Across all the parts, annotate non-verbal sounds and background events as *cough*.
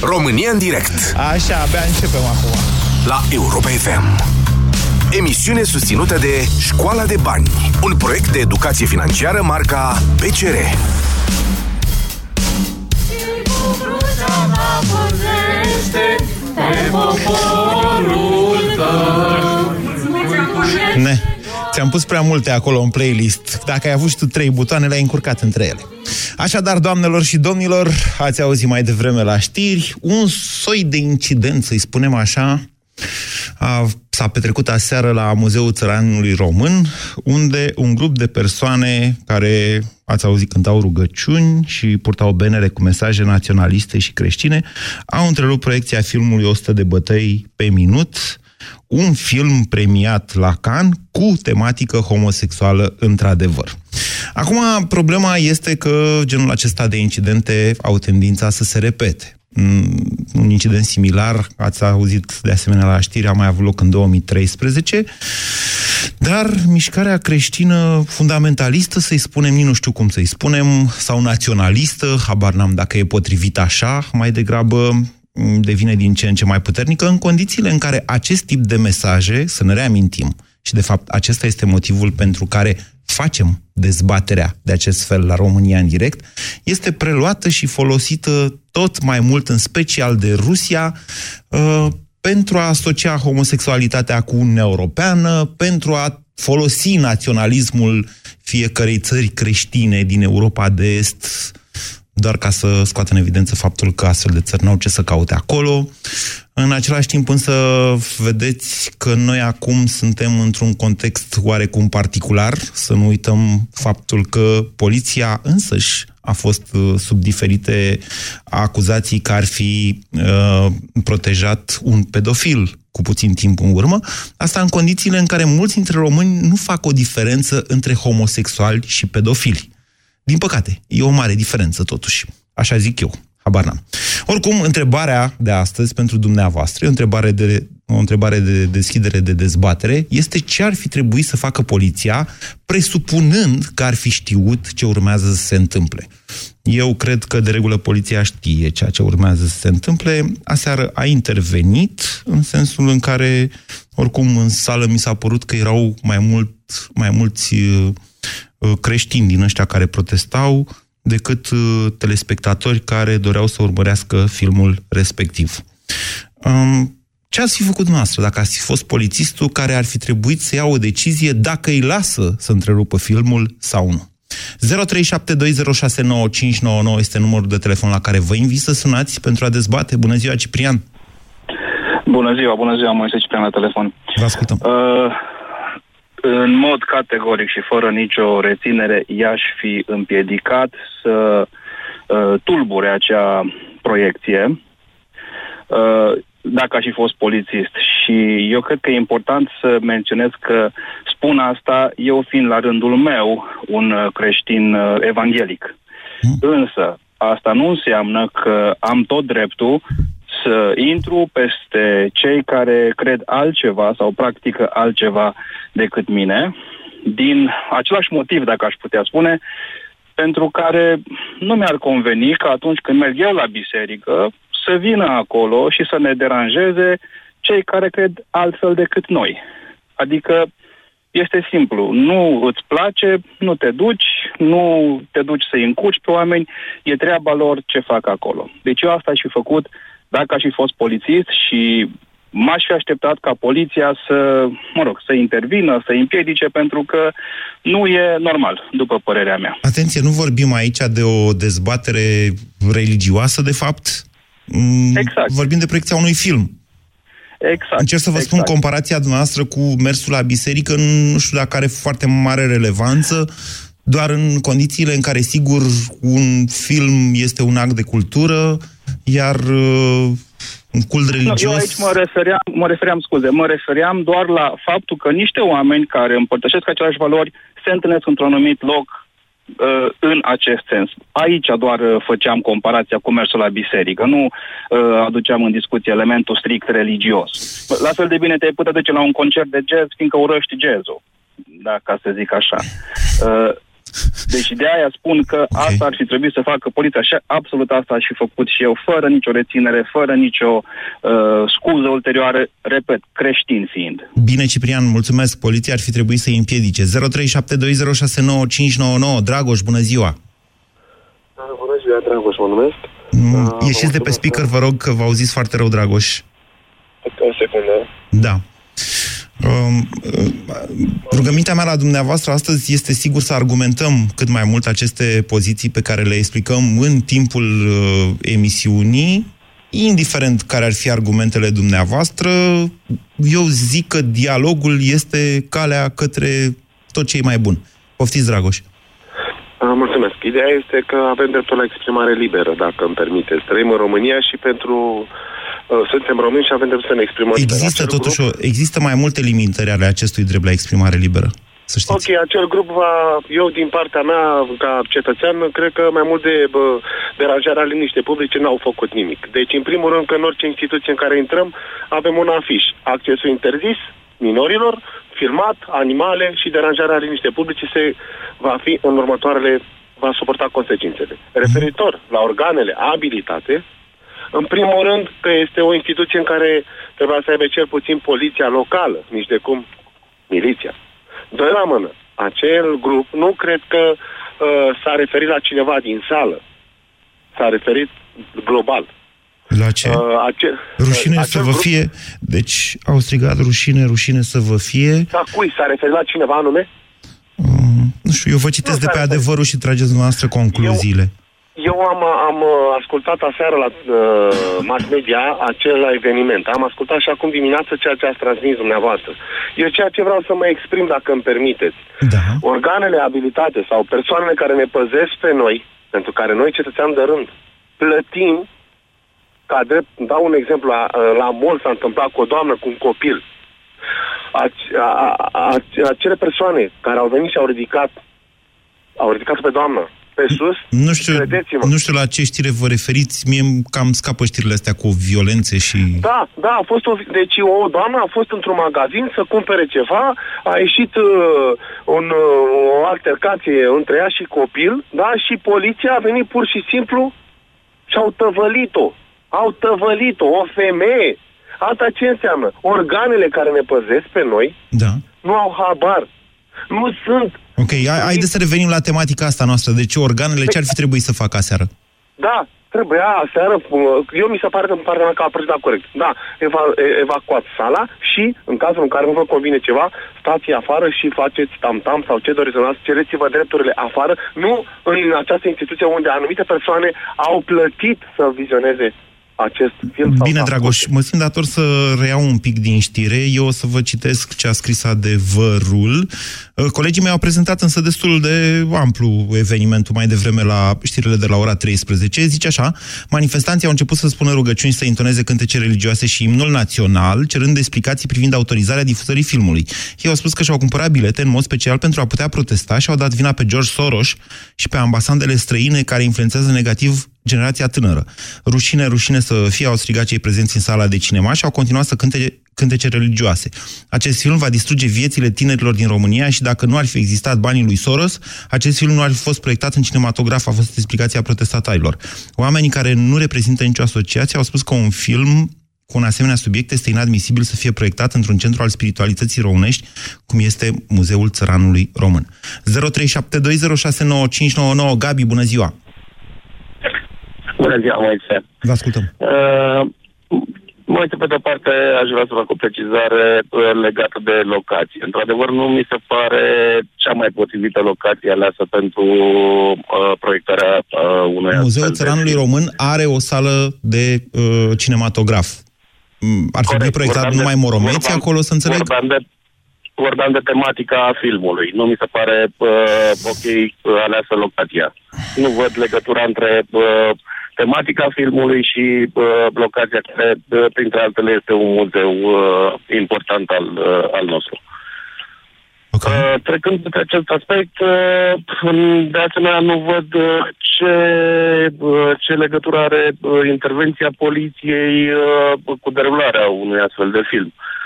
România în direct Așa, abia începem acum. la Europa FM. Emisiune susținută de Școala de Bani, un proiect de educație financiară marca PCR. Ne. Ți-am pus prea multe acolo în playlist. Dacă ai avut și tu trei butoane, le-ai încurcat între ele. Așadar, doamnelor și domnilor, ați auzit mai devreme la știri, un soi de incident, să-i spunem așa, a, s-a petrecut aseară la Muzeul Țăranului Român, unde un grup de persoane care, ați auzit, cântau rugăciuni și purtau benere cu mesaje naționaliste și creștine, au întrerupt proiecția filmului 100 de bătăi pe minut, un film premiat la Cannes cu tematică homosexuală într-adevăr. Acum, problema este că genul acesta de incidente au tendința să se repete. Mm, Un incident similar, ați auzit de asemenea la știri, a mai avut loc în 2013, dar mișcarea creștină fundamentalistă, să-i spunem, nici nu știu cum să-i spunem, sau naționalistă, habar n-am dacă e potrivit așa, mai degrabă m, devine din ce în ce mai puternică, în condițiile în care acest tip de mesaje, să ne reamintim, și de fapt acesta este motivul pentru care facem dezbaterea de acest fel la România în direct, este preluată și folosită tot mai mult, în special de Rusia, uh, pentru a asocia homosexualitatea cu Uniunea Europeană, pentru a folosi naționalismul fiecărei țări creștine din Europa de Est, doar ca să scoată în evidență faptul că astfel de țări n-au ce să caute acolo. În același timp însă vedeți că noi acum suntem într-un context oarecum particular, să nu uităm faptul că poliția însăși a fost uh, sub diferite acuzații că ar fi uh, protejat un pedofil cu puțin timp în urmă, asta în condițiile în care mulți dintre români nu fac o diferență între homosexuali și pedofili. Din păcate, e o mare diferență totuși. Așa zic eu. Habar n-am. Oricum, întrebarea de astăzi pentru dumneavoastră, e o întrebare de, o întrebare de deschidere de dezbatere, este ce ar fi trebuit să facă poliția, presupunând că ar fi știut ce urmează să se întâmple. Eu cred că, de regulă, poliția știe ceea ce urmează să se întâmple. Aseară a intervenit, în sensul în care, oricum, în sală mi s-a părut că erau mai, mult, mai mulți uh, creștini din ăștia care protestau decât uh, telespectatori care doreau să urmărească filmul respectiv. Um, ce ați fi făcut dumneavoastră dacă ați fi fost polițistul care ar fi trebuit să ia o decizie dacă îi lasă să întrerupă filmul sau nu? 0372069599 este numărul de telefon la care vă invit să sunați pentru a dezbate. Bună ziua, Ciprian! Bună ziua, bună ziua, Moise Ciprian la telefon. Vă ascultăm. Uh, în mod categoric și fără nicio reținere, i-aș fi împiedicat să uh, tulbure acea proiecție uh, dacă aș fi fost polițist. Și eu cred că e important să menționez că spun asta eu fiind la rândul meu un uh, creștin uh, evanghelic. Însă, asta nu înseamnă că am tot dreptul să intru peste cei care cred altceva sau practică altceva decât mine, din același motiv, dacă aș putea spune, pentru care nu mi-ar conveni că atunci când merg eu la biserică să vină acolo și să ne deranjeze cei care cred altfel decât noi. Adică este simplu, nu îți place, nu te duci, nu te duci să-i încurci pe oameni, e treaba lor ce fac acolo. Deci eu asta aș fi făcut dacă aș fi fost polițist și m-aș fi așteptat ca poliția să, mă rog, să intervină, să împiedice, pentru că nu e normal, după părerea mea. Atenție, nu vorbim aici de o dezbatere religioasă, de fapt. Mm, Exact. Vorbim de proiecția unui film. Exact. Încerc să vă spun exact. comparația dumneavoastră cu mersul la biserică, nu știu dacă are foarte mare relevanță, doar în condițiile în care, sigur, un film este un act de cultură, iar uh, un cult religios... Nu, eu aici mă refeream, mă refeream, scuze, mă refeream doar la faptul că niște oameni care împărtășesc aceleași valori se întâlnesc într-un anumit loc uh, în acest sens. Aici doar uh, făceam comparația cu mersul la biserică, nu uh, aduceam în discuție elementul strict religios. La fel de bine te putea duce la un concert de jazz, fiindcă urăști jazzul, da, ca să zic așa. Uh, Deci de aia spun că okay. asta ar fi trebuit să facă poliția și absolut asta aș fi făcut și eu, fără nicio reținere, fără nicio uh, scuză ulterioară, repet, creștin fiind. Bine, Ciprian, mulțumesc. Poliția ar fi trebuit să-i împiedice. 0372069599. Dragoș, bună ziua! Bună ziua, Dragoș, mă numesc. Mm, uh, ieșiți de pe speaker, vă rog, că vă auziți foarte rău, Dragoș. O secundă. Da. Um, rugămintea mea la dumneavoastră astăzi este sigur să argumentăm cât mai mult aceste poziții pe care le explicăm în timpul uh, emisiunii, indiferent care ar fi argumentele dumneavoastră, eu zic că dialogul este calea către tot ce e mai bun. Poftiți, Dragoș. Mulțumesc. Ideea este că avem dreptul la exprimare liberă, dacă îmi permiteți. Trăim în România și pentru Uh, suntem români și avem dreptul să ne exprimăm Există liber. totuși o, există mai multe limitări ale acestui drept la exprimare liberă. Să știți. Ok, acel grup va, eu din partea mea, ca cetățean, cred că mai mult de bă, deranjarea liniște publice n-au făcut nimic. Deci, în primul rând, că în orice instituție în care intrăm, avem un afiș. Accesul interzis minorilor, filmat, animale și deranjarea liniște publice se va fi în următoarele va suporta consecințele. Referitor la organele abilitate, în primul rând că este o instituție în care trebuia să aibă cel puțin poliția locală, nici de cum miliția. Doi la mână, acel grup nu cred că uh, s-a referit la cineva din sală. S-a referit global. La ce? Uh, ace- rușine uh, să vă grup... fie... Deci au strigat rușine, rușine să vă fie... Da, cui? S-a referit la cineva anume? Um, nu știu, eu vă citesc nu de pe adevărul și trageți dumneavoastră concluziile. Eu eu am, am uh, ascultat aseară la uh, mass media acel eveniment. Am ascultat și acum dimineață ceea ce ați transmis dumneavoastră. Eu ceea ce vreau să mă exprim, dacă îmi permiteți. Da. Organele abilitate sau persoanele care ne păzesc pe noi, pentru care noi, cetățean de rând, plătim, ca drept, dau un exemplu, la, la mol s-a întâmplat cu o doamnă cu un copil. Acele persoane care au venit și au ridicat au ridicat pe doamnă pe sus, nu știu, nu știu la ce știre vă referiți, mie cam scapă știrile astea cu violențe și... Da, da, a fost o... Deci o doamnă a fost într-un magazin să cumpere ceva, a ieșit uh, un, uh, o altercație între ea și copil, da, și poliția a venit pur și simplu și au tăvălit-o. Au tăvălit-o, o femeie. Asta ce înseamnă? Organele care ne păzesc pe noi da. nu au habar. Nu sunt Ok, haideți să revenim la tematica asta noastră. Deci organele ce ar fi trebuit să facă aseară? Da, trebuia aseară, eu mi se pare că în partea mea că a procedat corect. Da, eva, evacuat sala și, în cazul în care nu vă convine ceva, stați afară și faceți tam-tam sau ce doriți să cereți-vă drepturile afară, nu în această instituție unde anumite persoane au plătit să vizioneze acest film. Bine, Dragoș, mă simt dator să reiau un pic din știre. Eu o să vă citesc ce a scris adevărul. Uh, colegii mei au prezentat însă destul de amplu evenimentul mai devreme la știrile de la ora 13. Zice așa, manifestanții au început să spună rugăciuni să intoneze cântece religioase și imnul național, cerând explicații privind autorizarea difuzării filmului. Ei au spus că și-au cumpărat bilete în mod special pentru a putea protesta și au dat vina pe George Soros și pe ambasadele străine care influențează negativ generația tânără. Rușine, rușine să fie, au strigat cei prezenți în sala de cinema și au continuat să cânte cântece religioase. Acest film va distruge viețile tinerilor din România și dacă nu ar fi existat banii lui Soros, acest film nu ar fi fost proiectat în cinematograf, a fost explicația protestatarilor. Oamenii care nu reprezintă nicio asociație au spus că un film cu un asemenea subiect este inadmisibil să fie proiectat într-un centru al spiritualității românești, cum este Muzeul Țăranului Român. 0372069599 Gabi, bună ziua! Bună ziua, Moise. Vă ascultăm. Uh, Moise, pe de parte, aș vrea să fac o precizare uh, legată de locație. Într-adevăr, nu mi se pare cea mai potrivită locație aleasă pentru uh, proiectarea uh, unui Muzeul Țăranului de... Român are o sală de uh, cinematograf. Mm, ar Corect, trebui proiectat numai moromeți acolo, să înțeleg? Vorbeam de, vorbeam de tematica filmului. Nu mi se pare uh, ok uh, aleasă locația. Nu văd legătura între uh, tematica filmului și uh, locația care, uh, printre altele, este un muzeu uh, important al, uh, al nostru. Okay. Uh, trecând pe acest aspect, uh, de asemenea nu văd uh, ce, uh, ce legătură are uh, intervenția poliției uh, cu derularea unui astfel de film. Uh,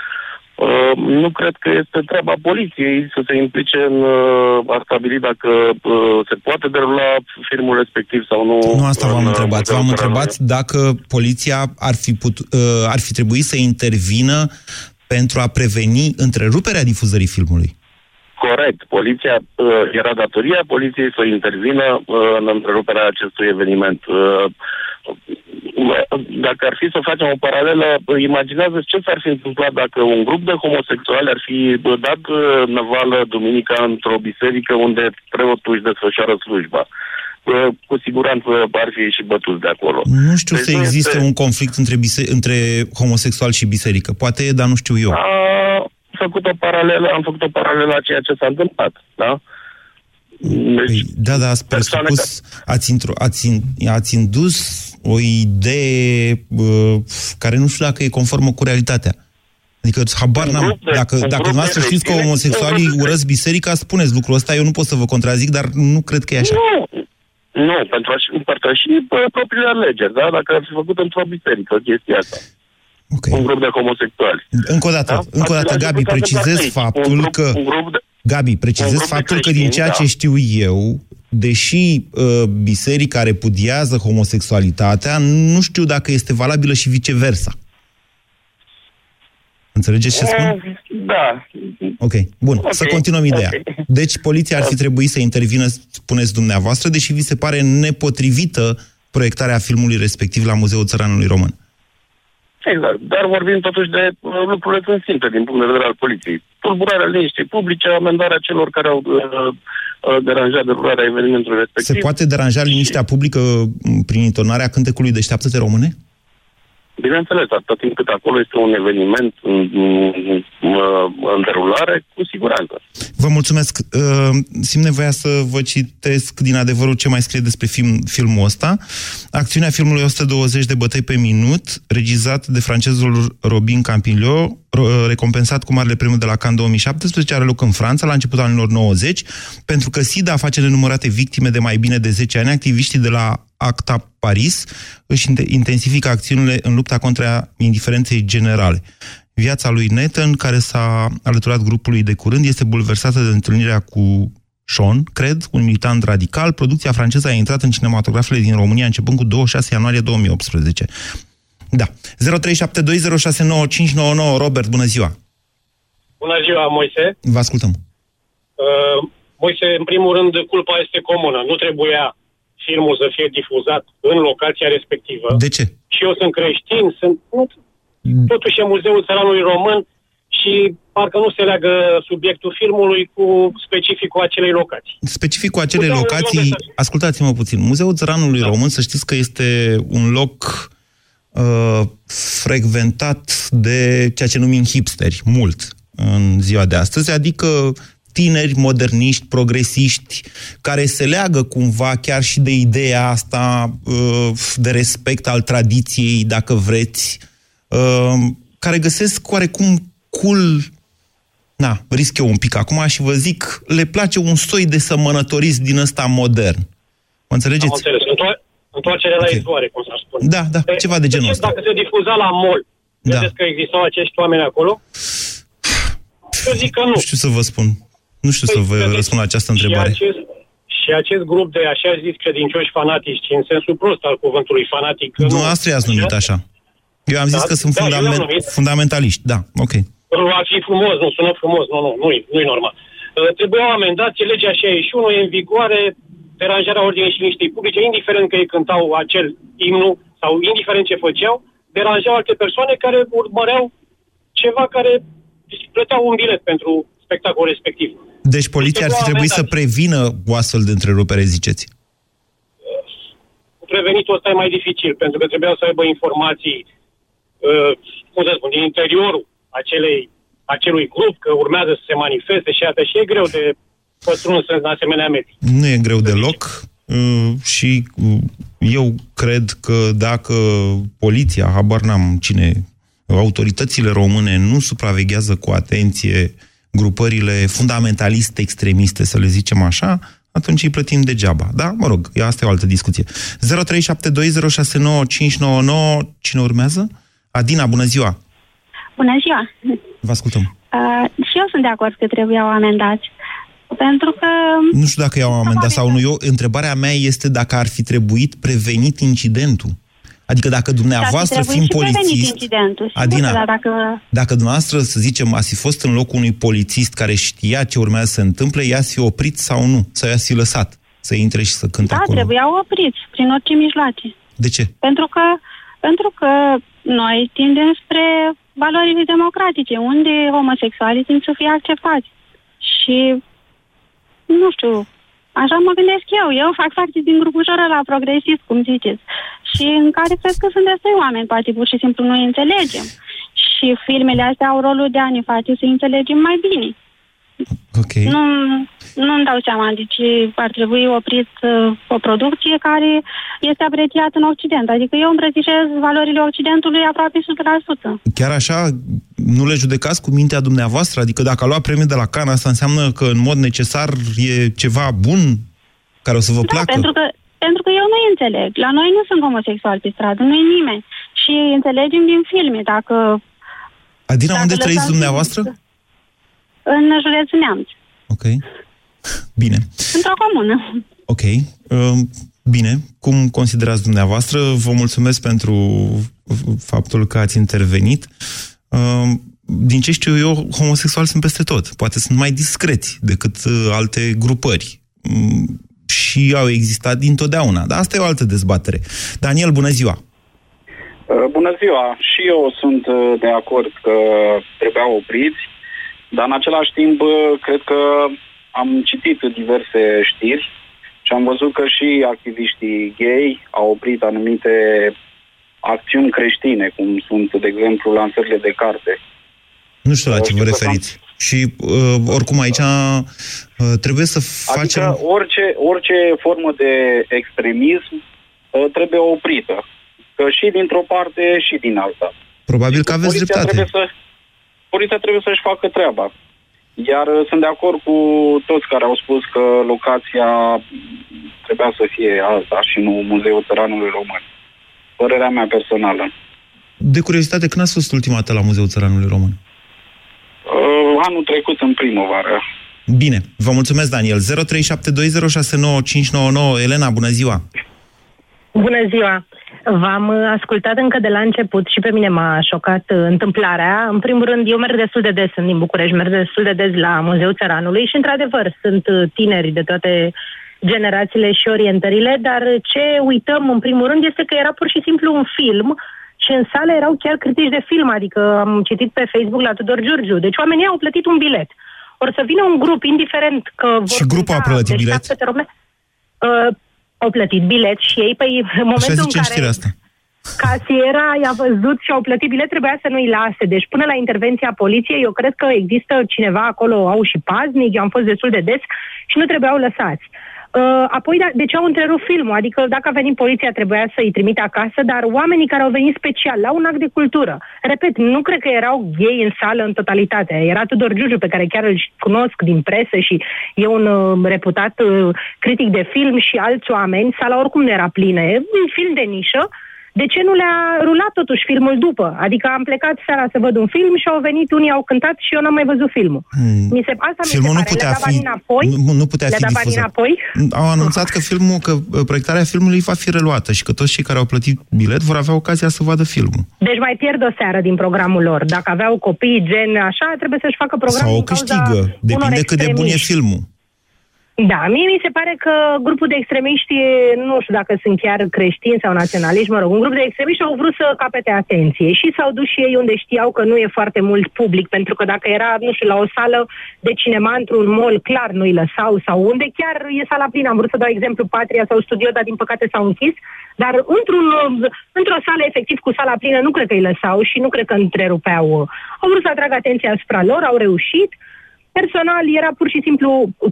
nu cred că este treaba poliției să se implice în uh, a stabili dacă uh, se poate derula filmul respectiv sau nu. Nu asta v-am în, întrebat. uh, V-am muzeul întrebat dacă poliția ar fi, put, uh, ar fi trebuit să intervină pentru a preveni întreruperea difuzării filmului. Corect. Poliția, uh, era datoria poliției să intervină uh, în întreruperea acestui eveniment. Uh, dacă ar fi să facem o paralelă, uh, imaginează ce s-ar fi întâmplat dacă un grup de homosexuali ar fi uh, dat uh, năvală duminica într-o biserică unde preotul își desfășoară slujba. Uh, Cu siguranță ar fi și bătuți de acolo. Nu știu Deci să nu existe este- un conflict între, bise- între homosexual și biserică. Poate e, dar nu știu eu. A făcut o paralelă, am făcut o paralelă la ceea ce s-a întâmplat, da? Deci, Păi, da, da, ați persoane presupus, ați, intro, ați, in, ați indus o idee uh, care nu știu dacă e conformă cu realitatea. Adică, habar Un n-am. grup de- Dacă, un dacă grup de dumneavoastră știți că reține- homosexualii un grup de- urăsc biserica, spuneți lucrul ăsta, eu nu pot să vă contrazic, dar nu cred că e așa. Nu, nu, pentru a-și împărtăși bă, propriile alegeri, da? Dacă ar fi făcut într-o biserică chestia asta. Ok. Un grup de homosexuali. Încă o dată, Da? încă o dată, Același Gabi, lucru s-a precizez întâmplat aici. faptul un grup, că... Un grup de, Gabi, precizez Un grup de faptul că din creștini, ceea da. ce știu eu, deși uh, biserica repudiază homosexualitatea, nu știu dacă este valabilă și viceversa. Înțelegeți ce spun? Eh, Da. Ok, bun. Ok, Să continuăm ideea. ok. Deci poliția ar fi trebuit să intervină, spuneți dumneavoastră, deși vi se pare nepotrivită proiectarea filmului respectiv la Muzeul Țăranului Român. Exact. Dar vorbim totuși de uh, lucrurile sunt simple din punct de vedere al poliției. Tulburarea liniștii publice, amendarea celor care au uh, uh, deranjat derularea evenimentului respectiv. Se poate deranja liniștea publică m, prin intonarea cântecului Deșteaptă-te române? Bineînțeles, atâta timp cât acolo este un eveniment în, în, în derulare, cu siguranță. Vă mulțumesc. Uh, Simt nevoia să vă citesc din adevărul ce mai scrie despre film, filmul ăsta. Acțiunea filmului 120 de bătăi pe minut, regizat de francezul Robin Campillo, ro- recompensat cu Marele Premiu de la Cannes 2017, are loc în Franța la începutul anilor 90. Pentru că SIDA face nenumărate victime de mai bine de 10 ani, activiștii de la ACTA Paris își inte- intensifică acțiunile în lupta contra indiferenței generale. Viața lui Nathan, care s-a alăturat grupului de curând, este bulversată de întâlnirea cu Sean, cred, un militant radical. Producția franceză a intrat în cinematografele din România începând cu 26 ianuarie 2018. Da. 0372069599 Robert, bună ziua! Bună ziua, Moise. Vă ascultăm. Uh, Moise, în primul rând, culpa este comună. Nu trebuia filmul să fie difuzat în locația respectivă. De ce? Și eu sunt creștin, sunt... Nu, totuși e Muzeul Țăranului Român și parcă nu se leagă subiectul filmului cu specificul acelei locații. Specific cu acele Muzeul locații, Român- ascultați-mă puțin, Muzeul Țăranului Român, să știți că este un loc uh, frecventat de ceea ce numim hipsteri, mult în ziua de astăzi, adică tineri moderniști, progresiști, care se leagă cumva chiar și de ideea asta uh, de respect al tradiției, dacă vreți, uh, care găsesc oarecum cool Na, risc eu un pic acum și vă zic, le place un soi de sămănătorist din ăsta modern. Mă Am înțelegeți? înțeles. Întoar- Întoarcere la Ok. izvoare, cum s-ar spune. Da, da, E, ceva de genul ce, ăsta. Dacă se difuza la mall, Da. vedeți că existau acești oameni acolo? Eu zic că nu. Nu știu să vă spun. Nu știu să vă vedeți, răspund la această întrebare. Și acest, și acest grup de așa zis credincioși fanatici, în sensul prost al cuvântului fanatic. că nu- Dumneavoastră i-ați numit așa. Eu am zis Da, că sunt da, eu fundament, i-am numit. fundamentaliști. Da, ok. Ar fi frumos, nu sună frumos, nu, nu, nu-i, nu-i normal. Uh, Trebuiau amendați, legea 61 e în vigoare, deranjarea ordinii și liniștei publice, indiferent că ei cântau acel imnu sau indiferent ce făceau, deranjau alte persoane care urmăreau ceva care plăteau un bilet pentru spectacolul respectiv. Deci poliția ar fi Trebuiau trebuit să amendați. prevină o astfel de întrerupere, ziceți. Prevenitul ăsta e mai dificil, pentru că trebuiau să aibă informații, uh, cum să spun, din interiorul acelei, acelui grup, că urmează să se manifeste și atât. Și e greu de pătruns în asemenea medii. Nu e greu deloc uh, și uh, eu cred că dacă poliția, habar n-am cine, autoritățile române nu supraveghează cu atenție grupările fundamentaliste extremiste, să le zicem așa, atunci îi plătim degeaba. Da? Mă rog, asta e o altă discuție. 0372069599, cine urmează? Adina, bună ziua! Bună ziua! Vă ascultăm. Uh, și eu sunt de acord că trebuiau amendați. Pentru că... Nu știu dacă i-au amendat sau nu. Eu, întrebarea mea este dacă ar fi trebuit prevenit incidentul. Adică dacă dumneavoastră, fiind polițist... Adina, da, dacă... dacă dumneavoastră, să zicem, ați fi fost în locul unui polițist care știa ce urmează să se întâmple, i-ați fi oprit sau nu? Sau i-ați fi lăsat să intre și să cânte da, acolo? Da, trebuiau opriți, prin orice mijloace. De ce? Pentru că, pentru că noi tindem spre valorile democratice, unde homosexualii tind să fie acceptați. Și, nu știu, așa mă gândesc eu. Eu fac parte din grupul la progresist, cum ziceți. Și în care cred că sunt destui oameni, poate pur și simplu nu înțelegem. Și filmele astea au rolul de a ne face să înțelegem mai bine. Okay. Nu, nu-mi dau seama, deci ar trebui oprit uh, o producție care este apreciată în Occident. Adică eu îmbrățișez valorile Occidentului aproape 100%. Chiar așa, nu le judecați cu mintea dumneavoastră? Adică dacă a luat premiul de la Cannes, asta înseamnă că în mod necesar e ceva bun care o să vă da, placă? pentru că, pentru că eu nu înțeleg. La noi nu sunt homosexuali pe stradă, nu e nimeni. Și înțelegem din filme, dacă... Adina, dacă unde trăiți dumneavoastră? În județul Neamț. Ok. Bine. Într-o comună. Ok. Uh, bine. Cum considerați dumneavoastră? Vă mulțumesc pentru faptul că ați intervenit. Uh, din ce știu eu, homosexuali sunt peste tot. Poate sunt mai discreți decât uh, alte grupări. Și au existat dintotdeauna. Dar asta e o altă dezbatere. Daniel, bună ziua! Bună ziua! Și eu sunt de acord că trebuiau opriți dar în același timp, cred că am citit diverse știri și am văzut că și activiștii gay au oprit anumite acțiuni creștine, cum sunt, de exemplu, lansările de carte. Nu știu la ce vă referiți. Și uh, oricum aici uh, trebuie să facem... Adică orice, orice formă de extremism uh, trebuie oprită. Că și dintr-o parte și din alta. Probabil că aveți dreptate. Trebuie să, poliția trebuie să-și facă treaba. Iar uh, sunt de acord cu toți care au spus că locația trebuia să fie alta și nu Muzeul Țăranului Român. Părerea mea personală. De curiozitate, când ați fost ultima dată la Muzeul Țăranului Român? Uh, anul trecut, în primăvară. Bine, vă mulțumesc, Daniel. 0372069599. Elena, bună ziua! Bună ziua! V-am uh, ascultat încă de la început și pe mine m-a șocat uh, întâmplarea. În primul rând, eu merg destul de des, sunt din București, merg destul de des la Muzeul Țăranului și, într-adevăr, sunt uh, tineri de toate generațiile și orientările, dar ce uităm, în primul rând, este că era pur și simplu un film și în sală erau chiar critici de film, adică am citit pe Facebook la Tudor Giurgiu. Deci oamenii au plătit un bilet. Or să vină un grup, indiferent că vor... Și grupul a plătit deci bilet? uh, au plătit bilet și ei, păi în momentul în care... asta. Casiera i-a văzut și au plătit bilet, trebuia să nu-i lase. Deci până la intervenția poliției, eu cred că există cineva acolo, au și paznic, eu am fost destul de des și nu trebuiau lăsați. Uh, apoi, da, de ce au întrerupt filmul? Adică dacă a venit poliția, trebuia să-i trimite acasă, dar oamenii care au venit special la un act de cultură, repet, nu cred că erau gay în sală în totalitate. Era Tudor Giugiu, pe care chiar îl cunosc din presă și e un uh, reputat uh, critic de film și alți oameni. Sala oricum nu era plină. E un film de nișă. Uh, de ce nu le-a rulat totuși filmul după? Adică am plecat seara să văd un film și au venit, unii au cântat și eu n-am mai văzut filmul. Hmm. Mi se, asta filmul mi se pare. nu putea fi, înapoi, nu, nu putea fi difuzat. Înapoi? Au anunțat că filmul, că uh, proiectarea filmului va fi reluată și că toți cei care au plătit bilet vor avea ocazia să vadă filmul. Deci mai pierd o seară din programul lor. Dacă aveau copii, gen așa, trebuie să-și facă programul Sau o câștigă. Depinde cât de bun e filmul. Da, mie mi se pare că grupul de extremiști, nu știu dacă sunt chiar creștini sau naționaliști, mă rog, un grup de extremiști au vrut să capete atenție și s-au dus și ei unde știau că nu e foarte mult public, pentru că dacă era, nu știu, la o sală de cinema într-un mall, clar nu-i lăsau, sau unde chiar e sala plină, am vrut să dau exemplu Patria sau Studio, dar din păcate s-au închis, dar într-un, într-o sală efectiv cu sala plină nu cred că îi lăsau și nu cred că întrerupeau. Au vrut să atragă atenția asupra lor, au reușit, Personal era pur și simplu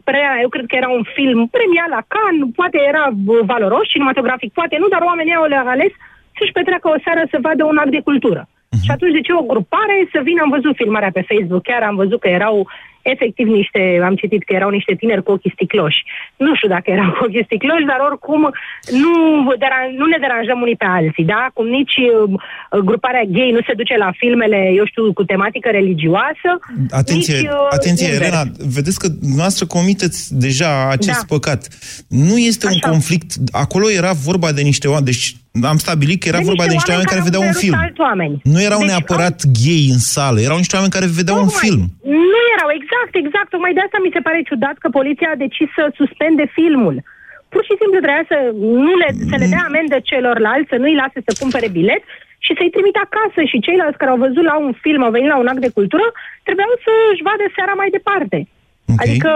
prea, eu cred că era un film premiat la Cannes, poate era valoros cinematografic, poate nu, dar oamenii au ales să-și petreacă o seară să vadă un act de cultură. Uh-huh. Și atunci de ce o grupare să vină, am văzut filmarea pe Facebook, chiar am văzut că erau efectiv niște, am citit că erau niște tineri cu ochii sticloși. Nu știu dacă erau cu ochii sticloși, dar oricum nu, deran- nu ne deranjăm unii pe alții, da? Cum nici uh, gruparea gay nu se duce la filmele, eu știu, cu tematică religioasă. Atenție, nici, uh, atenție invers. Elena, vedeți că noastră comiteți deja acest Da. păcat. Nu este un Așa. conflict, acolo era vorba de niște oameni, deci am stabilit că era De vorba de niște oameni care vedeau un au film. învăluit alți oameni. Nu erau Deci, neapărat gay în sală, erau niște oameni care vedeau un Tocmai. film. Nu erau, exact, exact. Tocmai de asta mi se pare ciudat că poliția a decis să suspende filmul. Pur și simplu trebuia să, nu le, să le dea amendă celorlalți, să nu-i lase să cumpere bilet și să-i trimite acasă. Și ceilalți care au văzut la un film, au venit la un act de cultură, trebuiau să-și vadă seara mai departe. Ok. Adică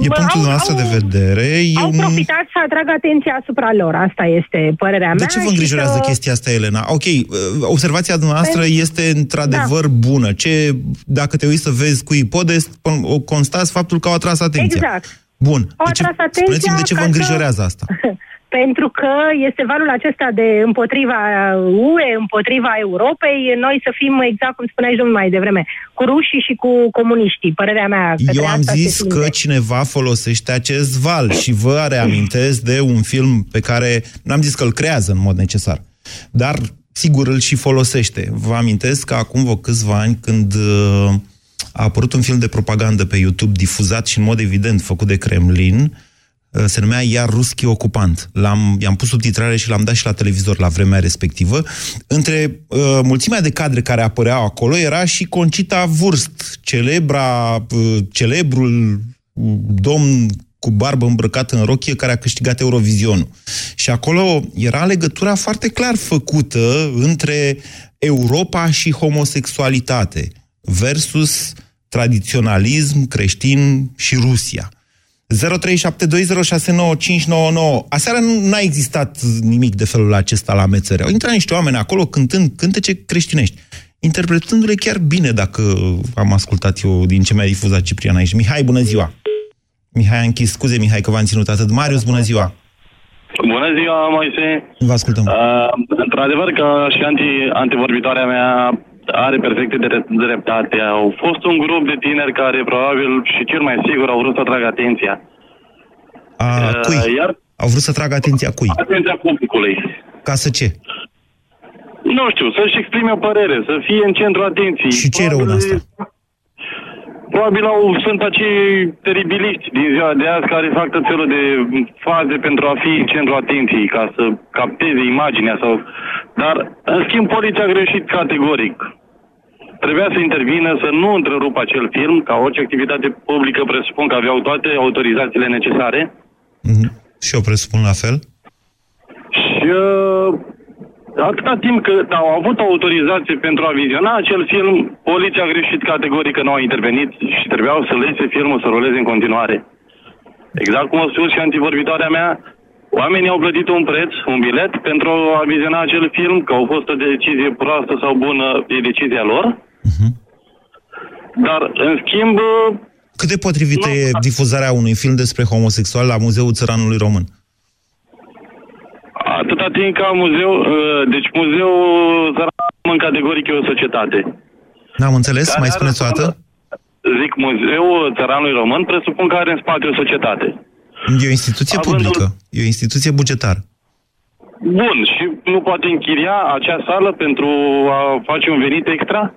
E mă, punctul noastră de vedere. E Au un... profitat să atragă atenția asupra lor. Asta este părerea mea. De ce vă și îngrijorează să... chestia asta, Elena? Ok, uh, observația dumneavoastră Păi- este într-adevăr bună. Ce, dacă te uiți să vezi cui podest, con- o constați faptul că au atras atenția. Exact. Bun. Au De ce, atras atenția spuneți-mi de ce vă ca să- îngrijorează asta? *laughs* Pentru că este valul acesta de împotriva UE, împotriva Europei, noi să fim, exact cum spuneai domnul mai devreme, cu rușii și cu comuniștii. Părerea mea. către Eu am asta se zis tinde. că cineva folosește acest val și vă reamintesc de un film pe care n-am zis că îl creează în mod necesar, dar sigur îl și folosește. Vă amintesc că acum vreo câțiva ani când uh, a apărut un film de propagandă pe YouTube difuzat și în mod evident făcut de Kremlin, uh, se numea Iar Ruschi Ocupant. L-am, i-am pus subtitrare și l-am dat și la televizor la vremea respectivă. Între uh, mulțimea de cadre care apăreau acolo era și Concita Vurst, celebra, uh, celebrul uh, domn cu barbă îmbrăcată în rochie care a câștigat Eurovizionul. Și acolo era legătura foarte clar făcută între Europa și homosexualitate versus tradiționalism creștin și Rusia. 0372069599. Aseară nu a existat nimic de felul acesta la mețări. Au intrat niște oameni acolo cântând cântece creștinești, interpretându-le chiar bine, dacă am ascultat eu din ce mi-a difuzat Ciprian aici. Mihai, bună ziua! Mihai a închis, scuze Mihai că v-am ținut atât. Marius, bună ziua! Bună ziua, Moise. Vă ascultăm. Uh, într-adevăr că și anti, antivorbitoarea mea are perfecte dre- dreptate. Au fost un grup de tineri care probabil și cel mai sigur au vrut să atragă atenția. A, cui? Uh, iar Au vrut să tragă atenția cui? atenția publicului. Ca să ce? Nu știu, să-și exprime o părere, să fie în centrul atenției. Și ce e rău în asta? Probabil au, sunt acei teribiliști din ziua de azi care fac tot felul de faze pentru a fi în centrul atenției, ca să capteze imaginea sau... Dar, în schimb, poliția a greșit categoric. Trebuia să intervină, să nu întrerupă acel film, ca orice activitate publică presupun că aveau toate autorizațiile necesare. Mhm. Și eu presupun la fel. Și uh, atâta timp cât au avut autorizație pentru a viziona acel film, poliția a greșit categoric că nu au intervenit și trebuiau să lese filmul să roleze în continuare. Exact cum a spus și antivorbitoarea mea, oamenii au plătit un preț, un bilet, pentru a viziona acel film, că au fost o decizie proastă sau bună, e decizia lor. Dar, în schimb, Cât de potrivită Nu. e difuzarea unui film despre homosexual la Muzeul Țăranului Român? atâta timp ca muzeu, uh, deci muzeul Țăran categoric e o societate. N-am înțeles? Care Mai are spuneți o dată? Zic, Muzeul Țăranului Român presupun că are în spate o societate. E o instituție Având publică. E o instituție bugetară. Bun, și nu poate închiria acea sală pentru a face un venit extra?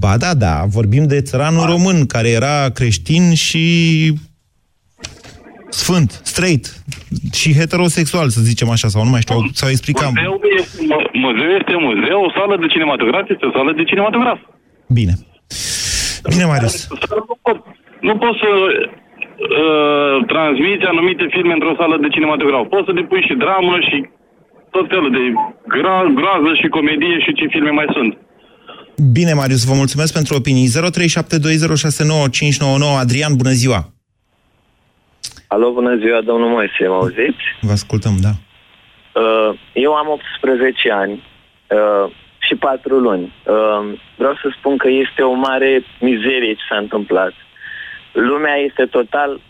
Ba da, da, vorbim de țăranul român, care era creștin și sfânt, straight și heterosexual, să zicem așa, sau nu mai știu, au- sau explicat. Muzeul este, mu- muzeul este muzeu, o sală de cinematograf este o sală de cinematograf. Bine. Bine, Marius. Nu pot, nu pot să uh, transmiți anumite filme într-o sală de cinematograf. Poți să depui și dramă și tot felul de gra- groază și comedie și ce filme mai sunt. Bine, Marius, vă mulțumesc pentru opinii. 0372069599 Adrian, bună ziua! Alo, bună ziua, domnul Moise, mă auziți? Vă ascultăm, da. Uh, eu am 18 ani uh, și 4 luni. Uh, vreau să spun că este o mare mizerie ce s-a întâmplat. Lumea este total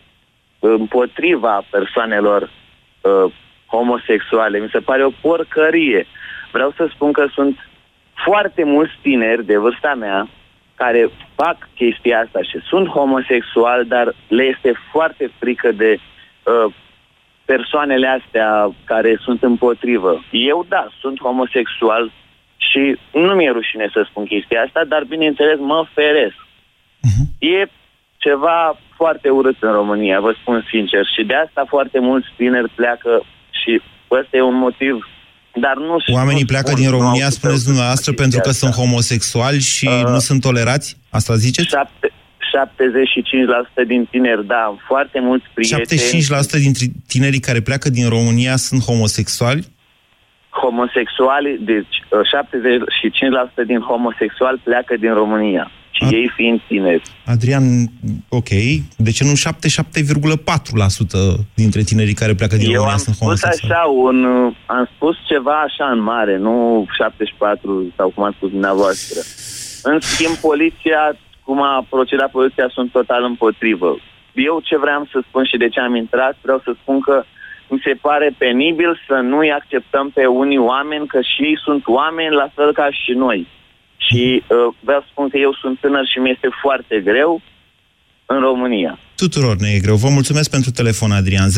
împotriva persoanelor uh, homosexuale. Mi se pare o porcărie. Vreau să spun că sunt foarte mulți tineri de vârsta mea care fac chestia asta și sunt homosexuali, dar le este foarte frică de uh, persoanele astea care sunt împotrivă. Eu, da, sunt homosexual și nu mi-e rușine să spun chestia asta, dar, bineînțeles, mă feresc. Uh-huh. E ceva foarte urât în România, vă spun sincer, și de asta foarte mulți tineri pleacă și ăsta e un motiv dar nu Oamenii pleacă din România, spuneți dumneavoastră, pentru că sunt homosexuali și uh, nu sunt tolerați? Asta ziceți? 7, 75% din tineri, da, foarte mulți prieteni. 75% dintre tinerii care pleacă din România sunt homosexuali? Homosexuali, deci 75% uh, din homosexuali pleacă din România. Și A... ei fiind tineri. Adrian, ok, de ce nu 77,4% dintre tinerii care pleacă din Eu România sunt homosexuali? așa un, am spus ceva așa în mare, nu 74 sau cum ați spus dumneavoastră. În schimb, poliția, cum a procedat poliția, sunt total împotrivă. Eu ce vreau să spun și de ce am intrat, vreau să spun că mi se pare penibil să nu-i acceptăm pe unii oameni, că și ei sunt oameni la fel ca și noi. Și uh, vreau să spun că eu sunt tânăr și mi este foarte greu în România. Tuturor ne e greu. Vă mulțumesc pentru telefon, Adrian. 0372069599.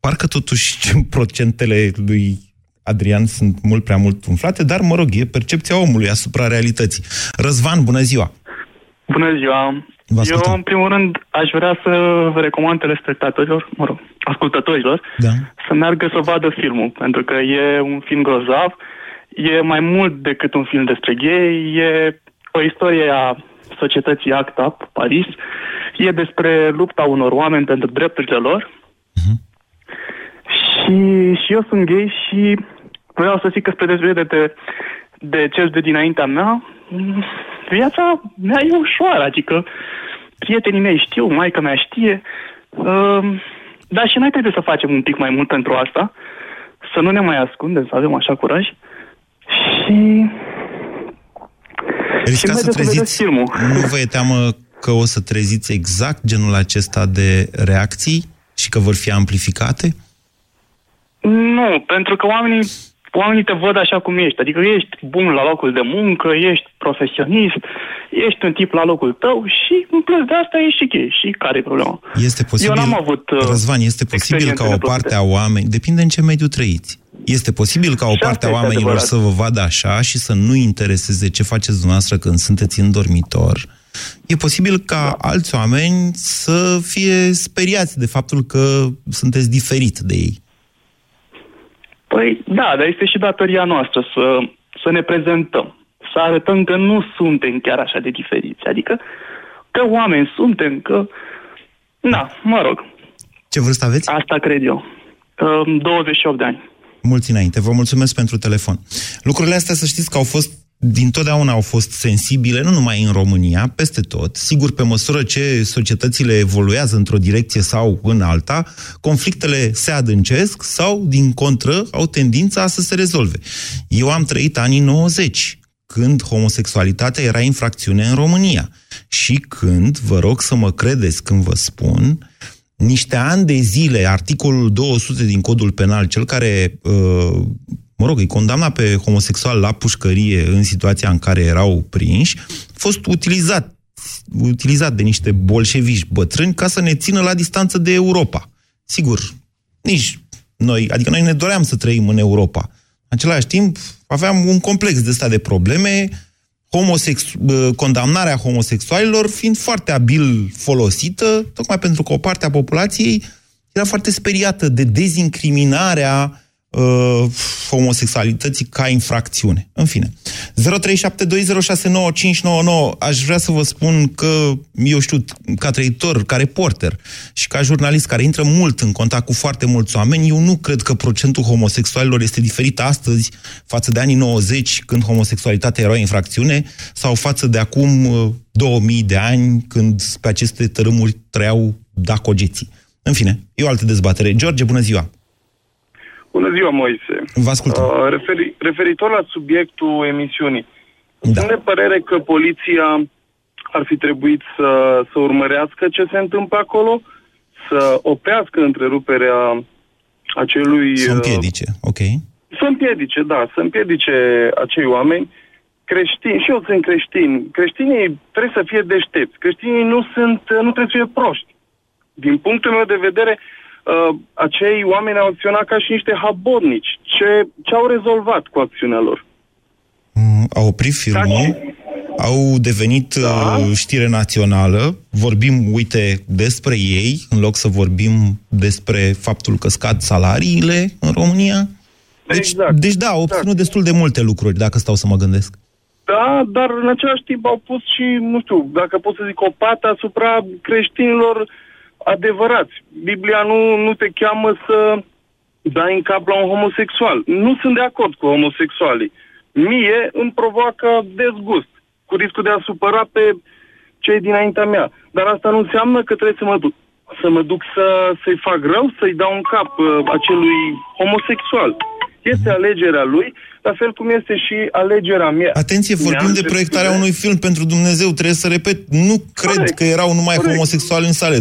Parcă totuși *laughs* procentele lui Adrian sunt mult prea mult umflate, dar, mă rog, e percepția omului asupra realității. Răzvan, bună ziua! Bună ziua! Eu, în primul rând, aș vrea să vă recomand telespectatorilor, mă rog, ascultătorilor, da. să meargă să vadă filmul, pentru că e un film grozav, e mai mult decât un film despre gay, e o istorie a societății ACTA, Paris, e despre lupta unor oameni pentru drepturile lor. Uh-huh. Și, și eu sunt gay și vreau să zic că spre deosebire de, de cel de dinaintea mea, viața mea e ușoară, adică prietenii mei știu, maica mea știe, uh, dar și noi trebuie să facem un pic mai mult pentru asta, să nu ne mai ascundem, să avem așa curaj și... Riscați să treziți, filmul. nu vă e teamă că o să treziți exact genul acesta de reacții și că vor fi amplificate? Nu, pentru că oamenii oamenii te văd așa cum ești. Adică ești bun la locul de muncă, ești profesionist, ești un tip la locul tău și în plus de asta ești și gay. Și care e problema? Este posibil, Eu n-am avut, uh, Răzvan, este posibil ca o parte a oameni, depinde în ce mediu trăiți. Este posibil ca o parte a oamenilor să vă vadă așa și să nu intereseze ce faceți dumneavoastră când sunteți în dormitor. E posibil ca da. alți oameni să fie speriați de faptul că sunteți diferit de ei. Păi da, dar este și datoria noastră să, să ne prezentăm, să arătăm că nu suntem chiar așa de diferiți. Adică că oameni suntem, că... Da, mă rog. Ce vârstă aveți? Asta cred eu. 28 de ani. Mulți înainte. Vă mulțumesc pentru telefon. Lucrurile astea să știți că au fost dintotdeauna au fost sensibile, nu numai în România, peste tot. Sigur, pe măsură ce societățile evoluează într-o direcție sau în alta, conflictele se adâncesc sau, din contră, au tendința să se rezolve. Eu am trăit anii 90, când homosexualitatea era infracțiune în România și când, vă rog să mă credeți când vă spun, niște ani de zile, articolul 200 din codul penal, cel care uh, mă rog, îi condamna pe homosexual la pușcărie în situația în care erau prinși, a fost utilizat, utilizat de niște bolșeviși bătrâni ca să ne țină la distanță de Europa. Sigur, nici noi, adică noi ne doream să trăim în Europa. În același timp, aveam un complex de stat de probleme, homosex- condamnarea homosexualilor fiind foarte abil folosită, tocmai pentru că o parte a populației era foarte speriată de dezincriminarea uh, homosexualității ca infracțiune. În fine. 0372069599 aș vrea să vă spun că, eu știu, ca trăitor, ca reporter și ca jurnalist care intră mult în contact cu foarte mulți oameni, eu nu cred că procentul homosexualilor este diferit astăzi față de anii 90, când homosexualitatea era o infracțiune, sau față de acum 2000 uh, de ani, când pe aceste tărâmuri trăiau dacogeții. În fine, e o altă dezbatere. George, bună ziua! Bună ziua, Moise. Vă ascultăm. Uh, referi, referitor la subiectul emisiunii, da. sunt de părere că poliția ar fi trebuit să, să urmărească ce se întâmplă acolo, să oprească întreruperea acelui... Să împiedice, ok. Să împiedice, da, să împiedice acei oameni creștini, și eu sunt creștin, creștinii trebuie să fie deștepți. Creștinii nu sunt, nu trebuie să fie proști. Din punctul meu de vedere, uh, acei oameni au acționat ca și niște habodnici. Ce, ce au rezolvat cu acțiunea lor? Mm, au oprit filmul, au devenit da. uh, știre națională, vorbim, uite, despre ei, în loc să vorbim despre faptul că scad salariile în România. Deci, exact. deci da, au obținut exact. destul de multe lucruri, dacă stau să mă gândesc. Da, dar în același timp au pus și, nu știu, dacă pot să zic, o pată asupra creștinilor adevărați. Biblia nu, nu te cheamă să dai în cap la un homosexual. Nu sunt de acord cu homosexualii. Mie îmi provoacă dezgust, cu riscul de a supăra pe cei dinaintea mea. Dar asta nu înseamnă că trebuie să mă duc să mă duc să, să-i fac rău, să-i dau un cap uh, acelui homosexual. Este alegerea lui la fel cum este și alegerea mea. Atenție, vorbim de proiectarea de... unui film pentru Dumnezeu, trebuie să repet, nu cred corect. că erau numai corect. homosexuali în sale.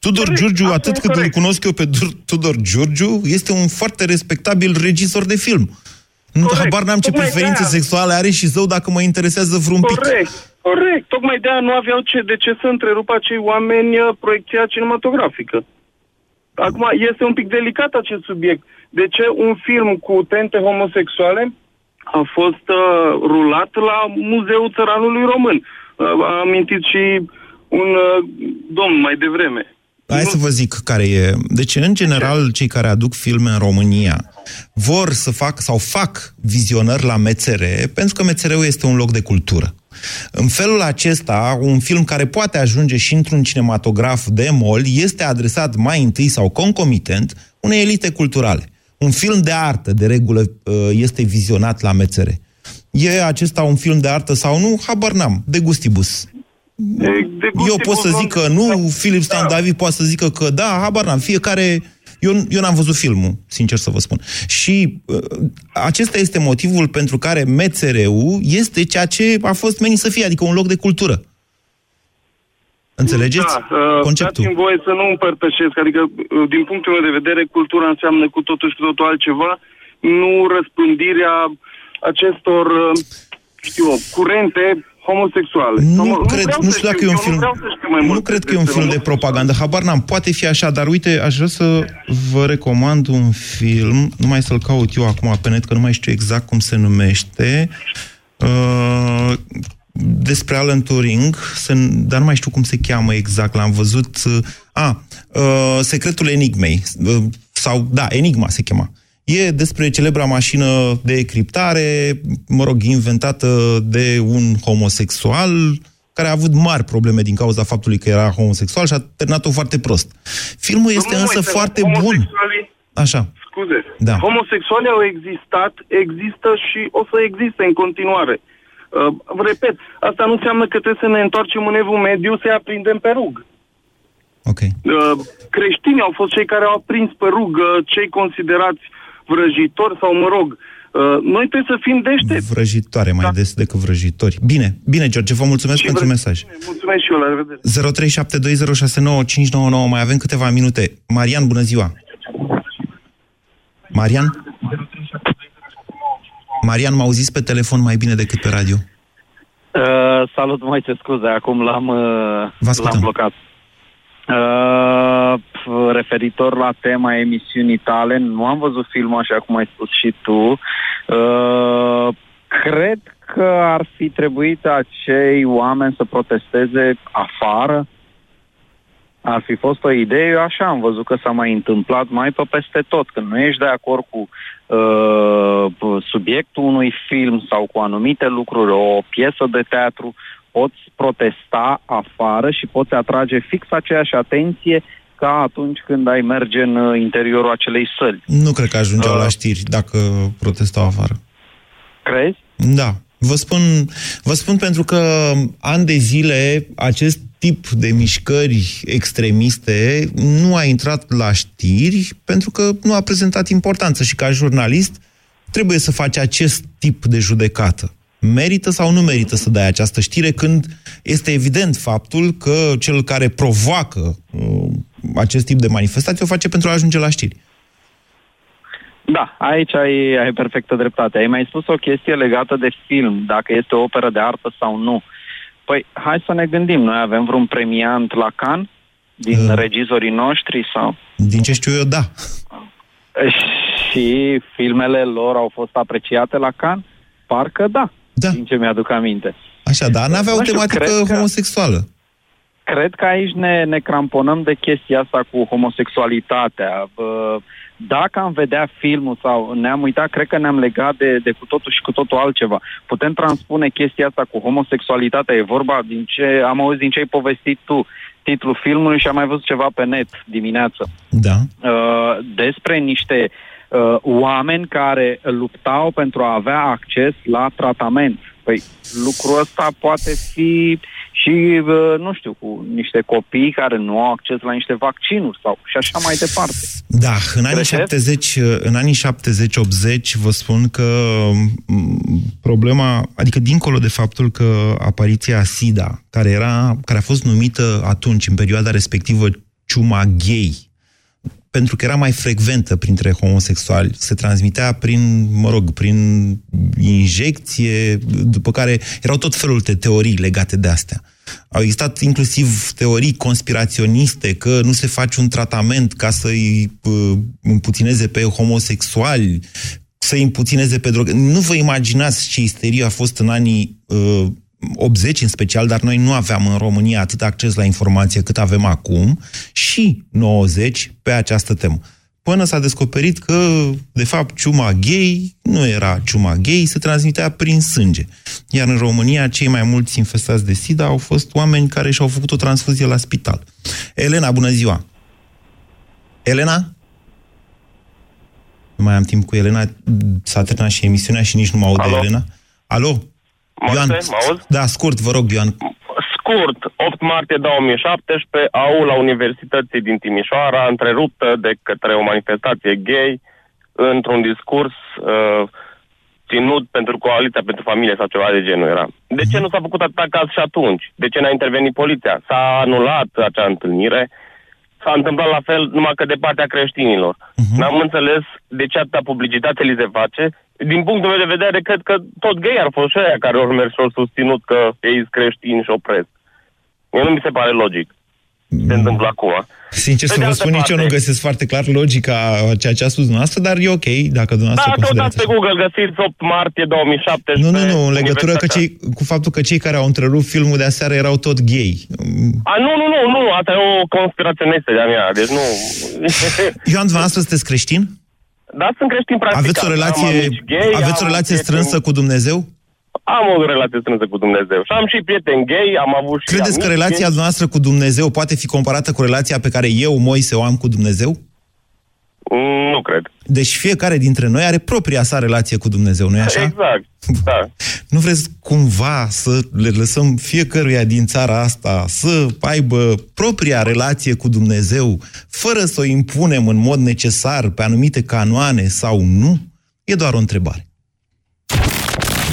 Tudor corect. Giurgiu, Asta atât cât corect. îl cunosc eu pe Tudor Giurgiu, este un foarte respectabil regizor de film. Nu, habar n-am ce Tocmai preferințe de sexuale are și zău dacă mă interesează vreun pic. Corect, corect. Tocmai de aia nu aveau ce, de ce să întrerupă acei oameni uh, proiecția cinematografică. Acum, este un pic delicat acest subiect. De ce un film cu tente homosexuale a fost uh, rulat la Muzeul Țăranului Român. Uh, a amintit și un uh, domn mai devreme. Hai nu... să vă zic care e. Deci, în general, cei care aduc filme în România vor să fac sau fac vizionări la MCR, pentru că MCR-ul este un loc de cultură. În felul acesta, un film care poate ajunge și într-un cinematograf de mol este adresat mai întâi sau concomitent unei elite culturale. Un film de artă, de regulă, uh, este vizionat la mețere. E acesta un film de artă sau nu? Habar n-am. De gustibus. De, de gustibus Eu pot să zic că nu, Philip Stan da. David poate să zică că da, habar n-am. Fiecare... Eu, eu n-am văzut filmul, sincer să vă spun. Și uh, acesta este motivul pentru care MCR-ul este ceea ce a fost menit să fie, adică un loc de cultură. Înțelegeți da, uh, conceptul? Dați-mi voie să nu împărtășesc, adică uh, din punctul meu de vedere, cultura înseamnă cu totul și cu totul altceva, nu răspândirea acestor, uh, știu, curente homosexuale. Nu, nu cred, nu știu dacă e un film. Nu, nu cred că e un film de propagandă. Habar n-am. Poate fi așa, dar uite, aș vrea să vă recomand un film, numai să-l caut eu acum pe net, că nu mai știu exact cum se numește. Uh, despre Alan Turing, dar nu mai știu cum se cheamă exact, l-am văzut. Uh, a, uh, Secretul Enigmei, uh, sau, da, Enigma se chema. E despre celebra mașină de criptare, mă rog, inventată de un homosexual care a avut mari probleme din cauza faptului că era homosexual și a terminat-o foarte prost. Filmul este nu, însă foarte bun. Așa. Scuze. Da. Homosexualii au existat, există și o să existe în continuare. Uh, repet, asta nu înseamnă că trebuie să ne întoarcem în evul mediu să-i aprindem pe rug. Ok. Uh, creștinii au fost cei care au aprins pe rug uh, cei considerați vrăjitori sau, mă rog, uh, noi trebuie să fim deștepți. Vrăjitoare mai da. des decât vrăjitori. Bine, bine, George, vă mulțumesc și pentru vră... mesaj. Mulțumesc și eu, la revedere. 0372069599, mai avem câteva minute. Marian, bună ziua! Marian? Marian, mă auziți pe telefon mai bine decât pe radio? Uh, salut, Moise, scuze, acum l-am, uh, l-am blocat. Uh, referitor la tema emisiunii tale, nu am văzut filmul așa cum ai spus și tu. Uh, cred că ar fi trebuit acei oameni să protesteze afară ar fi fost o idee, eu așa am văzut că s-a mai întâmplat mai pe peste tot. Când nu ești de acord cu uh, subiectul unui film sau cu anumite lucruri, o piesă de teatru, poți protesta afară și poți atrage fix aceeași atenție ca atunci când ai merge în interiorul acelei săli. Nu cred că ajungeau uh, la știri dacă protestau afară. Crezi? Da. Vă spun, vă spun pentru că ani de zile acest tip de mișcări extremiste nu a intrat la știri pentru că nu a prezentat importanță și ca jurnalist trebuie să faci acest tip de judecată. Merită sau nu merită să dai această știre când este evident faptul că cel care provoacă uh, acest tip de manifestație o face pentru a ajunge la știri? Da, aici ai, ai perfectă dreptate. Ai mai spus o chestie legată de film, dacă este o operă de artă sau nu. Păi, hai să ne gândim. Noi avem vreun premiant la Cannes din uh, regizorii noștri sau... Din ce știu eu, da. Și filmele lor au fost apreciate la Cannes? Parcă da, da. din ce mi-aduc aminte. Așa, dar n-avea o tematică homosexuală. Cred că aici ne, ne cramponăm de chestia asta cu homosexualitatea. Dacă am vedea filmul sau ne-am uitat, cred că ne-am legat de, de cu totul și cu totul altceva. Putem transpune chestia asta cu homosexualitatea. E vorba din ce am auzit din ce ai povestit tu, titlul filmului și am mai văzut ceva pe net dimineață. Da. Uh, despre niște uh, oameni care luptau pentru a avea acces la tratament. Păi lucrul ăsta poate fi și, nu știu, cu niște copii care nu au acces la niște vaccinuri sau și așa mai departe. Da, în anii 70, în anii 70-80 vă spun că problema, adică dincolo de faptul că apariția SIDA, care, era, care a fost numită atunci, în perioada respectivă, ciuma gay, pentru că era mai frecventă printre homosexuali, se transmitea prin, mă rog, prin injecție, după care erau tot felul de teorii legate de astea. Au existat inclusiv teorii conspiraționiste că nu se face un tratament ca să-i uh, împuțineze pe homosexuali, să-i împuțineze pe drogă. Nu vă imaginați ce isterie a fost în anii uh, 80 în special, dar noi nu aveam în România atât acces la informație cât avem acum, și 90 pe această temă. Până s-a descoperit că, de fapt, ciuma gay nu era ciuma gay, se transmitea prin sânge. Iar în România, cei mai mulți infestați de SIDA au fost oameni care și-au făcut o transfuzie la spital. Elena, bună ziua! Elena? Nu mai am timp cu Elena, s-a terminat și emisiunea și nici nu mă aude Alo? Elena. Alo? Ioan, mă Da, scurt, vă rog, Ioan. Scurt, 8 martie 2017, aula Universității din Timișoara, întreruptă de către o manifestație gay, într-un discurs uh, ținut pentru coaliția pentru familie sau ceva de genul era. De ce nu s-a făcut atâta caz și atunci? De ce n-a intervenit poliția? S-a anulat acea întâlnire, s-a întâmplat la fel numai că de partea creștinilor. Uh-huh. N-am înțeles de ce atâta publicitate li se face din punctul meu de vedere, cred că tot gay ar fost și aia care au mers și au susținut că ei sunt creștini și opresc. Mie nu mi se pare logic se întâmplă acum. Sincer să vă spun, nici eu nu găsesc foarte clar logica ceea ce a spus dumneavoastră, dar e ok dacă dumneavoastră Da, căutați pe Google, găsiți 8 martie 2017. Nu, nu, nu, în legătură că cei, cu faptul că cei care au întrerupt filmul de aseară erau tot gay. A, nu, nu, nu, nu, asta e o conspiraționistă de-a mea, deci nu... *laughs* Ioan, dumneavoastră sunteți creștin? Da, sunt creștin practic. Aveți o relație, gay, aveți o relație strânsă cu Dumnezeu? Am o relație strânsă cu Dumnezeu. Și am și prieteni gay, am avut și Credeți că relația gay? noastră cu Dumnezeu poate fi comparată cu relația pe care eu, Moise, o am cu Dumnezeu? Mm, nu cred. Deci fiecare dintre noi are propria sa relație cu Dumnezeu, nu-i așa? Exact, da. Nu vreți cumva să le lăsăm fiecăruia din țara asta să aibă propria relație cu Dumnezeu, fără să o impunem în mod necesar pe anumite canoane sau nu? E doar o întrebare.